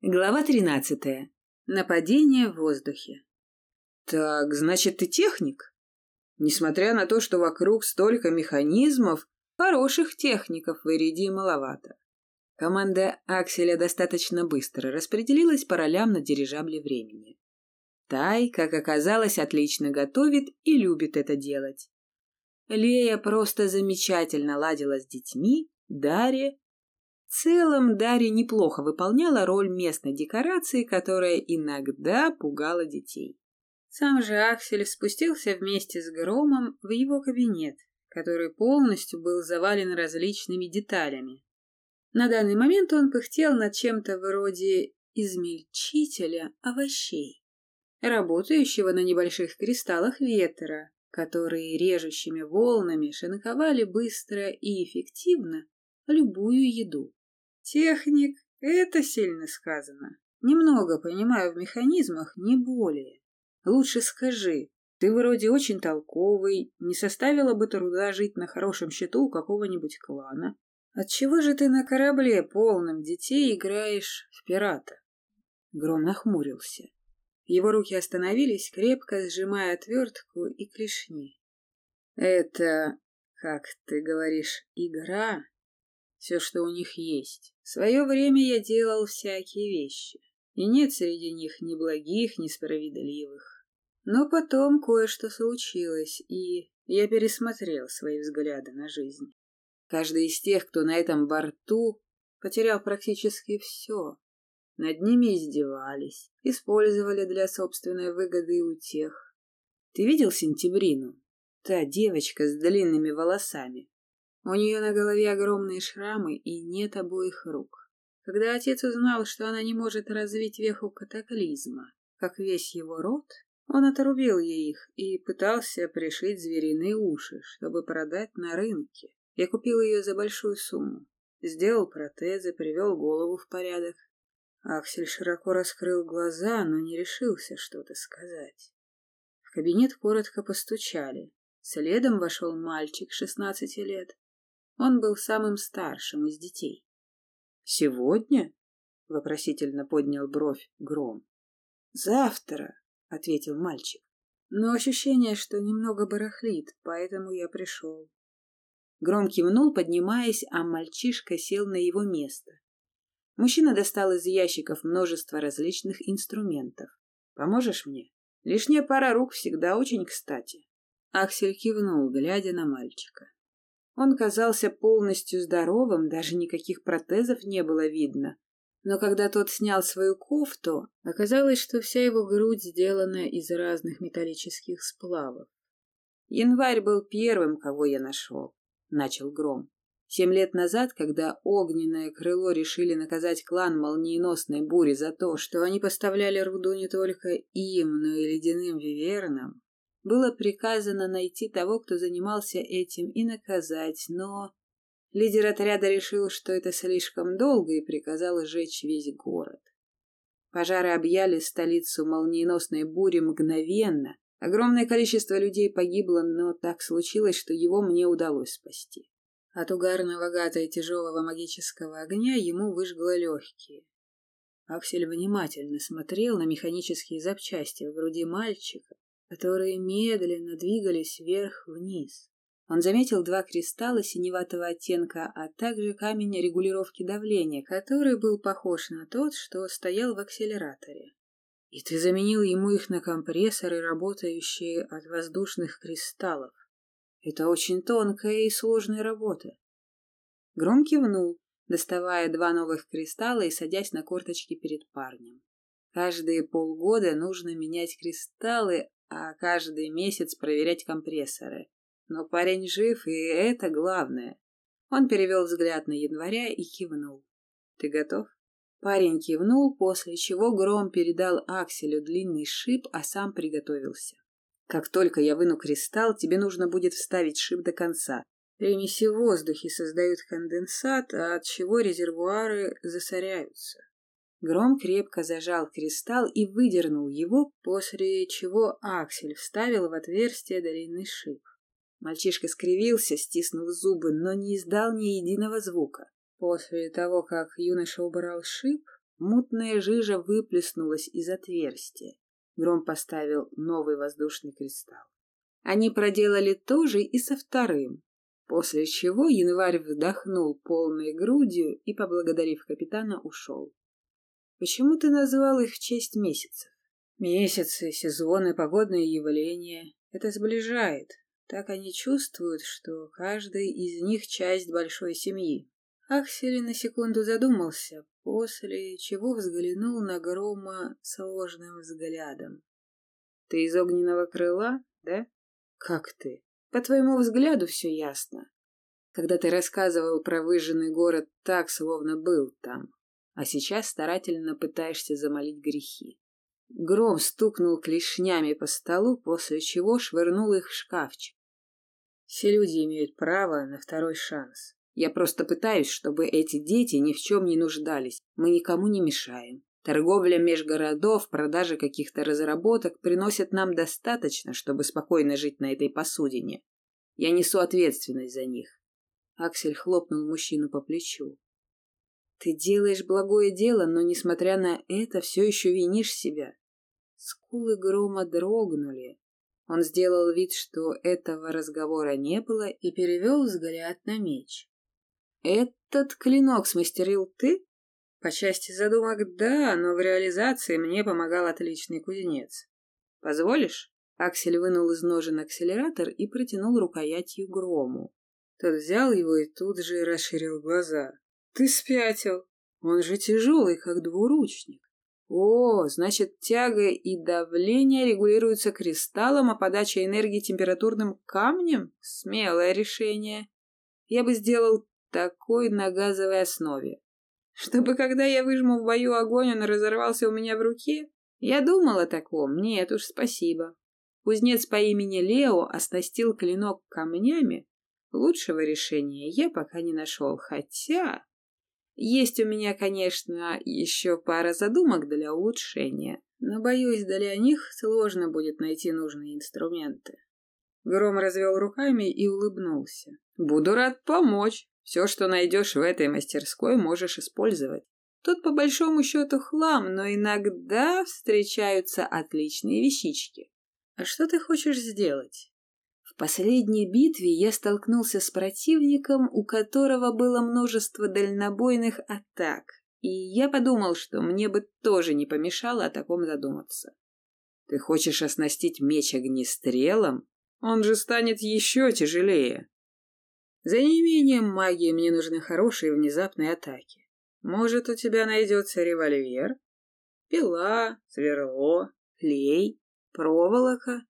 Глава тринадцатая. Нападение в воздухе. Так, значит, ты техник? Несмотря на то, что вокруг столько механизмов, хороших техников в Ириде маловато. Команда Акселя достаточно быстро распределилась по ролям на дирижабле времени. Тай, как оказалось, отлично готовит и любит это делать. Лея просто замечательно ладила с детьми, Дарья в целом Дарья неплохо выполняла роль местной декорации, которая иногда пугала детей. Сам же Аксель спустился вместе с Громом в его кабинет, который полностью был завален различными деталями. На данный момент он пыхтел над чем-то вроде измельчителя овощей, работающего на небольших кристаллах ветра, которые режущими волнами шинковали быстро и эффективно любую еду. Техник — это сильно сказано. Немного понимаю в механизмах, не более. Лучше скажи, ты вроде очень толковый, не составило бы труда жить на хорошем счету у какого-нибудь клана. Отчего же ты на корабле, полном детей, играешь в пирата? Гром нахмурился. Его руки остановились, крепко сжимая отвертку и клешни. Это, как ты говоришь, игра? Все, что у них есть. В свое время я делал всякие вещи, и нет среди них ни благих, ни справедливых. Но потом кое-что случилось, и я пересмотрел свои взгляды на жизнь. Каждый из тех, кто на этом борту, потерял практически все. Над ними издевались, использовали для собственной выгоды и утех. Ты видел Сентябрину? Та девочка с длинными волосами, у нее на голове огромные шрамы и нет обоих рук. Когда отец узнал, что она не может развить веху катаклизма, как весь его род, он отрубил ей их и пытался пришить звериные уши, чтобы продать на рынке. Я купил ее за большую сумму. Сделал протезы, привел голову в порядок. Аксель широко раскрыл глаза, но не решился что-то сказать. В кабинет коротко постучали. Следом вошел мальчик шестнадцати лет. Он был самым старшим из детей. «Сегодня?» — вопросительно поднял бровь Гром. «Завтра», — ответил мальчик. «Но ощущение, что немного барахлит, поэтому я пришел». Гром кивнул, поднимаясь, а мальчишка сел на его место. Мужчина достал из ящиков множество различных инструментов. «Поможешь мне? Лишняя пара рук всегда очень кстати». Аксель кивнул, глядя на мальчика. Он казался полностью здоровым, даже никаких протезов не было видно. Но когда тот снял свою кофту, оказалось, что вся его грудь сделана из разных металлических сплавов. «Январь был первым, кого я нашел», — начал Гром. Семь лет назад, когда огненное крыло решили наказать клан молниеносной бури за то, что они поставляли руду не только им, но и ледяным вивернам, было приказано найти того, кто занимался этим, и наказать, но... Лидер отряда решил, что это слишком долго, и приказал сжечь весь город. Пожары объяли столицу молниеносной бури мгновенно. Огромное количество людей погибло, но так случилось, что его мне удалось спасти. От угарного гата и тяжелого магического огня ему выжгло легкие. Аксель внимательно смотрел на механические запчасти в груди мальчика, которые медленно двигались вверх-вниз. Он заметил два кристалла синеватого оттенка, а также камень регулировки давления, который был похож на тот, что стоял в акселераторе. И ты заменил ему их на компрессоры, работающие от воздушных кристаллов. Это очень тонкая и сложная работа. Гром кивнул, доставая два новых кристалла и садясь на корточки перед парнем. Каждые полгода нужно менять кристаллы, а каждый месяц проверять компрессоры. Но парень жив, и это главное. Он перевел взгляд на января и кивнул. «Ты готов?» Парень кивнул, после чего Гром передал Акселю длинный шип, а сам приготовился. «Как только я выну кристалл, тебе нужно будет вставить шип до конца. Примеси в воздухе создают конденсат, а от чего резервуары засоряются. Гром крепко зажал кристалл и выдернул его, после чего Аксель вставил в отверстие длинный шип. Мальчишка скривился, стиснув зубы, но не издал ни единого звука. После того, как юноша убрал шип, Мутная жижа выплеснулась из отверстия. Гром поставил новый воздушный кристалл. Они проделали то же и со вторым, после чего январь вдохнул полной грудью и, поблагодарив капитана, ушел. Почему ты назвал их в честь месяцев? Месяцы, сезоны, погодные явления. Это сближает. Так они чувствуют, что каждый из них часть большой семьи. Аксель на секунду задумался, после чего взглянул на Грома сложным взглядом. «Ты из огненного крыла, да?» «Как ты?» «По твоему взгляду все ясно. Когда ты рассказывал про выжженный город так, словно был там, а сейчас старательно пытаешься замолить грехи». Гром стукнул клешнями по столу, после чего швырнул их в шкафчик. Все люди имеют право на второй шанс. Я просто пытаюсь, чтобы эти дети ни в чем не нуждались. Мы никому не мешаем. Торговля межгородов, продажа каких-то разработок приносят нам достаточно, чтобы спокойно жить на этой посудине. Я несу ответственность за них. Аксель хлопнул мужчину по плечу. Ты делаешь благое дело, но, несмотря на это, все еще винишь себя. Скулы грома дрогнули. Он сделал вид, что этого разговора не было, и перевел взгляд на меч. «Этот клинок смастерил ты?» «По части задумок, да, но в реализации мне помогал отличный кузнец. Позволишь?» Аксель вынул из ножен акселератор и протянул рукоятью грому. Тот взял его и тут же расширил глаза. «Ты спятил! Он же тяжелый, как двуручник!» «О, значит, тяга и давление регулируются кристаллом, а подача энергии температурным камнем? Смелое решение!» Я бы сделал такой на газовой основе. Чтобы когда я выжму в бою огонь, он разорвался у меня в руке? Я думал о таком. Нет уж, спасибо. Кузнец по имени Лео оснастил клинок камнями. Лучшего решения я пока не нашел, хотя... Есть у меня, конечно, еще пара задумок для улучшения, но, боюсь, для них сложно будет найти нужные инструменты. Гром развел руками и улыбнулся. «Буду рад помочь. Все, что найдешь в этой мастерской, можешь использовать. Тут по большому счету хлам, но иногда встречаются отличные вещички. А что ты хочешь сделать? Последней битве я столкнулся с противником, у которого было множество дальнобойных атак, и я подумал, что мне бы тоже не помешало о таком задуматься. Ты хочешь оснастить меч огнестрелом? Он же станет еще тяжелее. За неимением магии мне нужны хорошие внезапные атаки. Может, у тебя найдется револьвер? Пила, сверло, клей, проволока?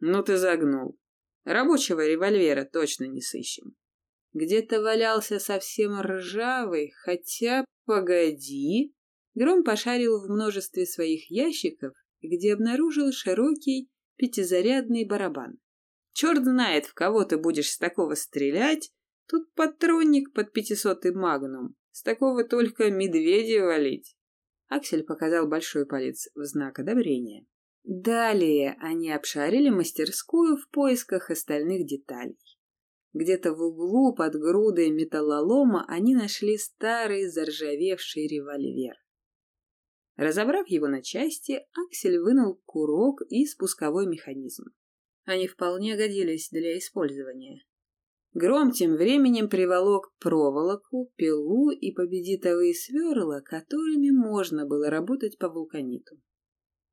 Ну ты загнул. Рабочего револьвера точно не сыщем. Где-то валялся совсем ржавый, хотя, погоди. Гром пошарил в множестве своих ящиков, где обнаружил широкий пятизарядный барабан. Черт знает, в кого ты будешь с такого стрелять. Тут патронник под пятисотый магнум. С такого только медведя валить. Аксель показал большой палец в знак одобрения. Далее они обшарили мастерскую в поисках остальных деталей. Где-то в углу под грудой металлолома они нашли старый заржавевший револьвер. Разобрав его на части, Аксель вынул курок и спусковой механизм. Они вполне годились для использования. Гром тем временем приволок проволоку, пилу и победитовые сверла, которыми можно было работать по вулканиту.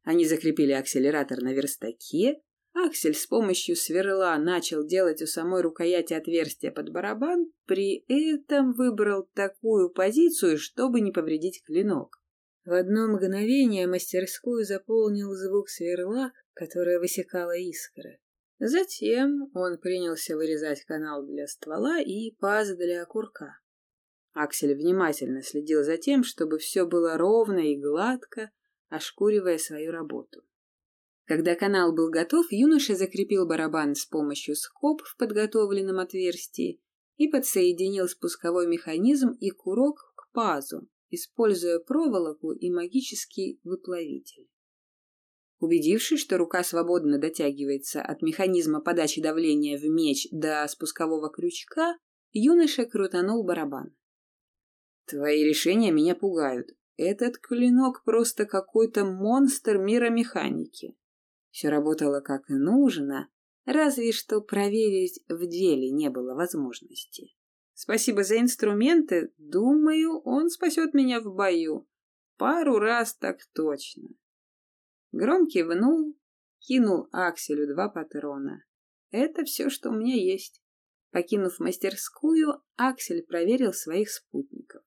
Они закрепили акселератор на верстаке, Аксель с помощью сверла начал делать у самой рукояти отверстие под барабан, при этом выбрал такую позицию, чтобы не повредить клинок. В одно мгновение мастерскую заполнил звук сверла, которое высекало искры. Затем он принялся вырезать канал для ствола и паз для окурка. Аксель внимательно следил за тем, чтобы все было ровно и гладко, ошкуривая свою работу. Когда канал был готов, юноша закрепил барабан с помощью скоб в подготовленном отверстии и подсоединил спусковой механизм и курок к пазу, используя проволоку и магический выплавитель. Убедившись, что рука свободно дотягивается от механизма подачи давления в меч до спускового крючка, юноша крутанул барабан. «Твои решения меня пугают. Этот клинок просто какой-то монстр мира механики. Все работало как и нужно, разве что проверить в деле не было возможности. Спасибо за инструменты, думаю, он спасет меня в бою. Пару раз так точно. Гром кивнул, кинул Акселю два патрона. Это все, что у меня есть. Покинув мастерскую, Аксель проверил своих спутников.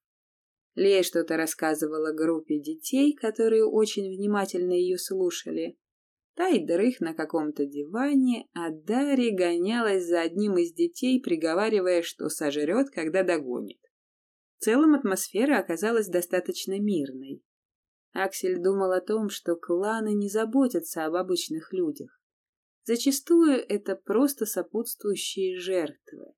Лея что-то рассказывала группе детей, которые очень внимательно ее слушали. Тайдер их на каком-то диване, а Дарья гонялась за одним из детей, приговаривая, что сожрет, когда догонит. В целом атмосфера оказалась достаточно мирной. Аксель думал о том, что кланы не заботятся об обычных людях. Зачастую это просто сопутствующие жертвы.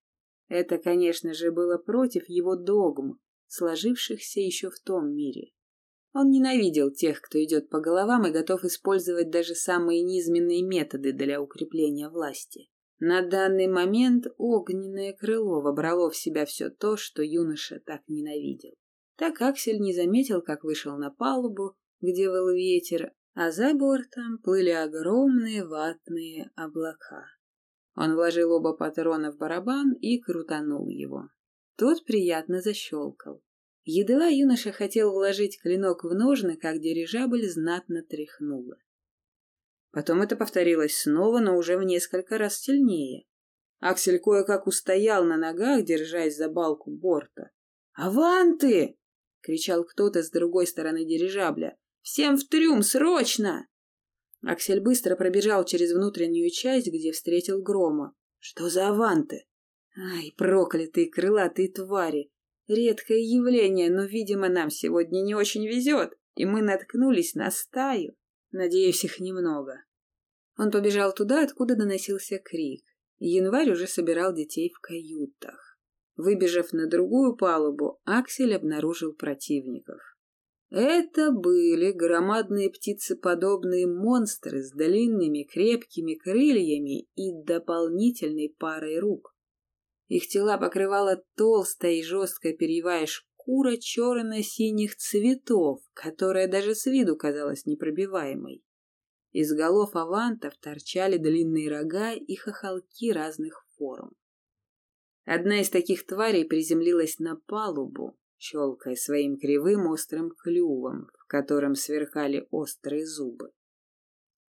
Это, конечно же, было против его догм, сложившихся еще в том мире. Он ненавидел тех, кто идет по головам и готов использовать даже самые низменные методы для укрепления власти. На данный момент огненное крыло вобрало в себя все то, что юноша так ненавидел. Так Аксель не заметил, как вышел на палубу, где выл ветер, а за бортом плыли огромные ватные облака. Он вложил оба патрона в барабан и крутанул его. Тот приятно защелкал. Едва юноша хотел вложить клинок в ножны, как дирижабль знатно тряхнула. Потом это повторилось снова, но уже в несколько раз сильнее. Аксель кое-как устоял на ногах, держась за балку борта. «Аванты!» — кричал кто-то с другой стороны дирижабля. «Всем в трюм, срочно!» Аксель быстро пробежал через внутреннюю часть, где встретил Грома. «Что за аванты?» «Ай, проклятые крылатые твари! Редкое явление, но, видимо, нам сегодня не очень везет, и мы наткнулись на стаю. Надеюсь, их немного. Он побежал туда, откуда доносился крик. Январь уже собирал детей в каютах. Выбежав на другую палубу, Аксель обнаружил противников. Это были громадные птицеподобные монстры с длинными крепкими крыльями и дополнительной парой рук. Их тела покрывала толстая и жесткая перьевая шкура черно-синих цветов, которая даже с виду казалась непробиваемой. Из голов авантов торчали длинные рога и хохолки разных форм. Одна из таких тварей приземлилась на палубу, щелкая своим кривым острым клювом, в котором сверкали острые зубы.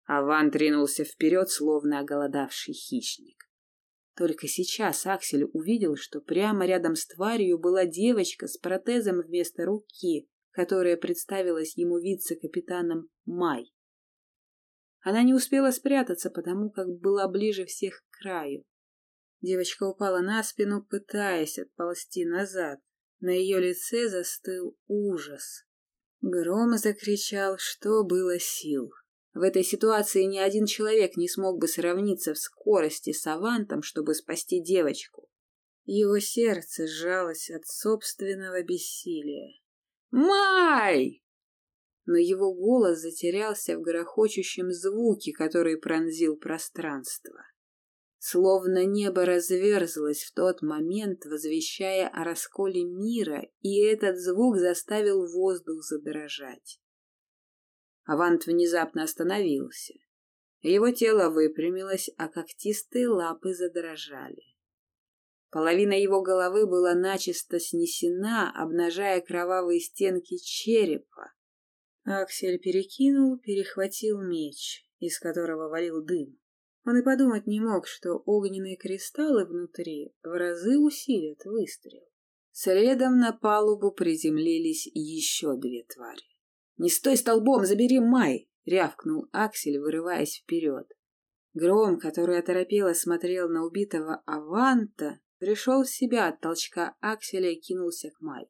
Авант ринулся вперед, словно оголодавший хищник. Только сейчас Аксель увидел, что прямо рядом с тварью была девочка с протезом вместо руки, которая представилась ему вице-капитаном Май. Она не успела спрятаться, потому как была ближе всех к краю. Девочка упала на спину, пытаясь отползти назад. На ее лице застыл ужас. Гром закричал, что было сил. В этой ситуации ни один человек не смог бы сравниться в скорости с Авантом, чтобы спасти девочку. Его сердце сжалось от собственного бессилия. «Май!» Но его голос затерялся в грохочущем звуке, который пронзил пространство. Словно небо разверзлось в тот момент, возвещая о расколе мира, и этот звук заставил воздух задрожать. Авант внезапно остановился. Его тело выпрямилось, а когтистые лапы задрожали. Половина его головы была начисто снесена, обнажая кровавые стенки черепа. Аксель перекинул, перехватил меч, из которого валил дым. Он и подумать не мог, что огненные кристаллы внутри в разы усилят выстрел. Следом на палубу приземлились еще две твари. «Не стой столбом, забери Май!» — рявкнул Аксель, вырываясь вперед. Гром, который оторопело смотрел на убитого Аванта, пришел в себя от толчка Акселя и кинулся к Май.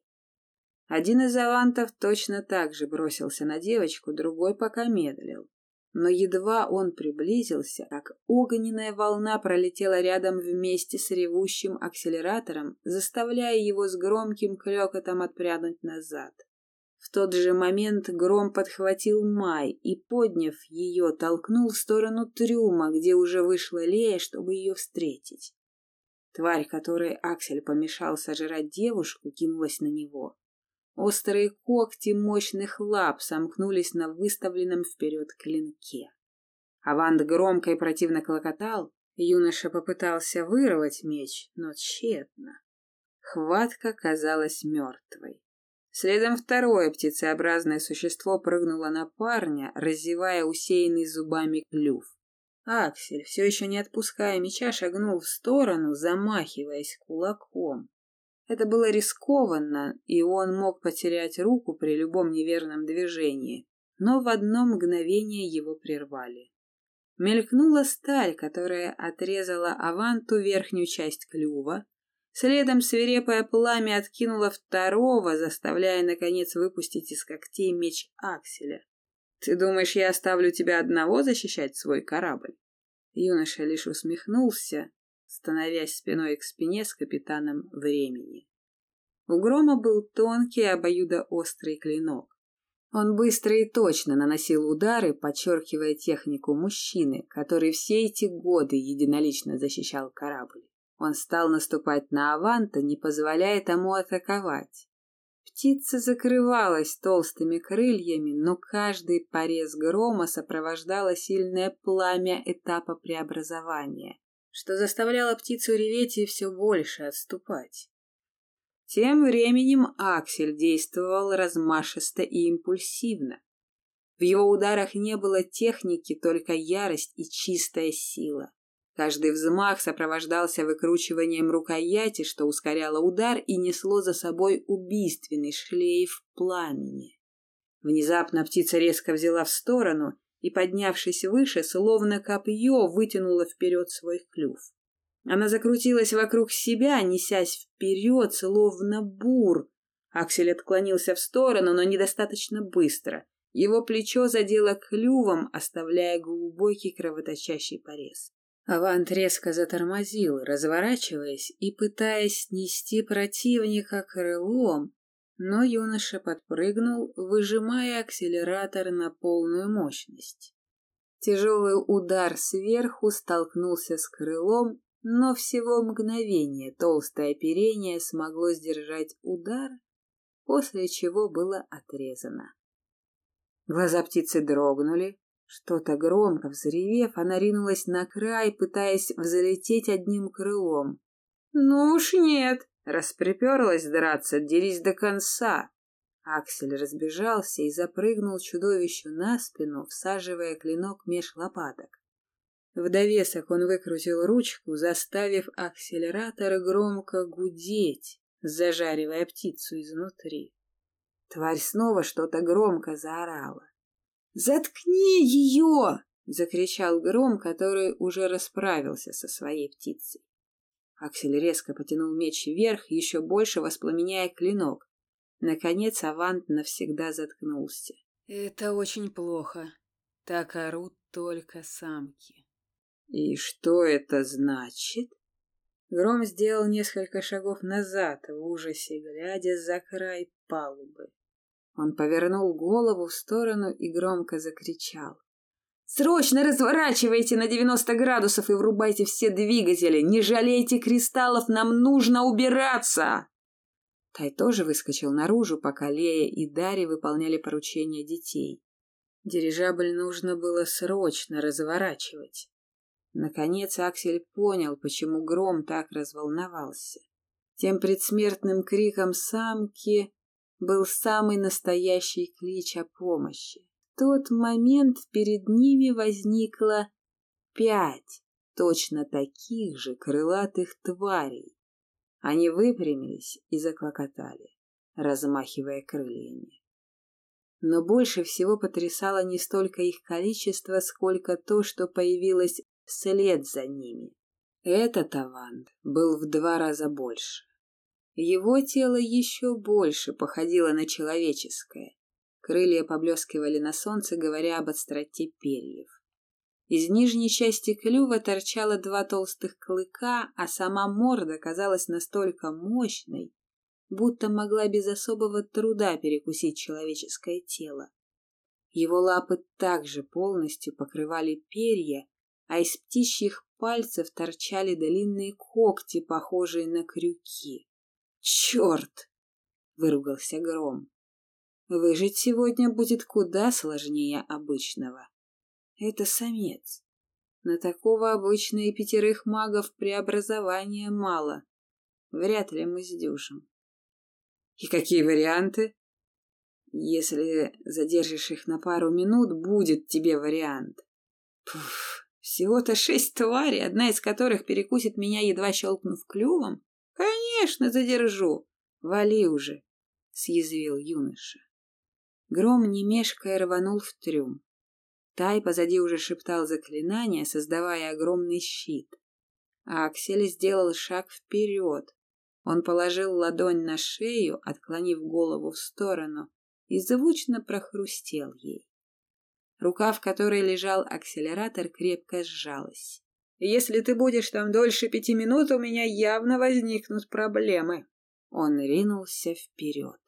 Один из Авантов точно так же бросился на девочку, другой пока медлил. Но едва он приблизился, как огненная волна пролетела рядом вместе с ревущим акселератором, заставляя его с громким клёкотом отпрянуть назад. Тот же момент гром подхватил Май и, подняв ее, толкнул в сторону трюма, где уже вышла Лея, чтобы ее встретить. Тварь, которой Аксель помешал сожрать девушку, кинулась на него. Острые когти мощных лап сомкнулись на выставленном вперед клинке. Авант громко и противно клокотал. Юноша попытался вырвать меч, но тщетно. Хватка казалась мертвой. Следом второе птицеобразное существо прыгнуло на парня, разевая усеянный зубами клюв. Аксель, все еще не отпуская меча, шагнул в сторону, замахиваясь кулаком. Это было рискованно, и он мог потерять руку при любом неверном движении, но в одно мгновение его прервали. Мелькнула сталь, которая отрезала Аванту верхнюю часть клюва, следом свирепое пламя откинуло второго, заставляя, наконец, выпустить из когтей меч Акселя. «Ты думаешь, я оставлю тебя одного защищать свой корабль?» Юноша лишь усмехнулся, становясь спиной к спине с капитаном времени. У грома был тонкий обоюдоострый клинок. Он быстро и точно наносил удары, подчеркивая технику мужчины, который все эти годы единолично защищал корабль. Он стал наступать на Аванта, не позволяя тому атаковать. Птица закрывалась толстыми крыльями, но каждый порез грома сопровождало сильное пламя этапа преобразования, что заставляло птицу реветь и все больше отступать. Тем временем Аксель действовал размашисто и импульсивно. В его ударах не было техники, только ярость и чистая сила. Каждый взмах сопровождался выкручиванием рукояти, что ускоряло удар и несло за собой убийственный шлейф пламени. Внезапно птица резко взяла в сторону и, поднявшись выше, словно копье, вытянула вперед свой клюв. Она закрутилась вокруг себя, несясь вперед, словно бур. Аксель отклонился в сторону, но недостаточно быстро. Его плечо задело клювом, оставляя глубокий кровоточащий порез. Авант резко затормозил, разворачиваясь и пытаясь снести противника крылом, но юноша подпрыгнул, выжимая акселератор на полную мощность. Тяжелый удар сверху столкнулся с крылом но всего мгновение толстое оперение смогло сдержать удар, после чего было отрезано. Глаза птицы дрогнули, что-то громко взревев, она ринулась на край, пытаясь взлететь одним крылом. «Ну уж нет!» Раз приперлась драться, дерись до конца. Аксель разбежался и запрыгнул чудовищу на спину, всаживая клинок меж лопаток. В довесок он выкрутил ручку, заставив акселератор громко гудеть, зажаривая птицу изнутри. Тварь снова что-то громко заорала. «Заткни ее!» — закричал гром, который уже расправился со своей птицей. Аксель резко потянул меч вверх, еще больше воспламеняя клинок. Наконец Авант навсегда заткнулся. «Это очень плохо. Так орут только самки». «И что это значит?» Гром сделал несколько шагов назад, в ужасе глядя за край палубы. Он повернул голову в сторону и громко закричал. «Срочно разворачивайте на девяносто градусов и врубайте все двигатели! Не жалейте кристаллов, нам нужно убираться!» Тай тоже выскочил наружу, пока Лея и Дарья выполняли поручения детей. Дирижабль нужно было срочно разворачивать. Наконец Аксель понял, почему Гром так разволновался. Тем предсмертным криком самки был самый настоящий клич о помощи. В тот момент перед ними возникло пять точно таких же крылатых тварей. Они выпрямились и заклокотали, размахивая крыльями. Но больше всего потрясало не столько их количество, сколько то, что появилось вслед за ними. Этот авант был в два раза больше. Его тело еще больше походило на человеческое. Крылья поблескивали на солнце, говоря об остроте перьев. Из нижней части клюва торчало два толстых клыка, а сама морда казалась настолько мощной, будто могла без особого труда перекусить человеческое тело. Его лапы также полностью покрывали перья, а из птичьих пальцев торчали длинные когти, похожие на крюки. Черт! — выругался Гром. «Выжить сегодня будет куда сложнее обычного. Это самец. На такого обычно и пятерых магов преобразования мало. Вряд ли мы сдюжим». «И какие варианты?» «Если задержишь их на пару минут, будет тебе вариант». Пуф, всего-то шесть тварей, одна из которых перекусит меня, едва щелкнув клювом? Конечно, задержу. Вали уже, съязвил юноша. Гром, не мешкая, рванул в трюм. Тай позади уже шептал заклинание, создавая огромный щит. А Аксель сделал шаг вперед. Он положил ладонь на шею, отклонив голову в сторону, и звучно прохрустел ей. Рука, в которой лежал акселератор, крепко сжалась. «Если ты будешь там дольше пяти минут, у меня явно возникнут проблемы». Он ринулся вперед.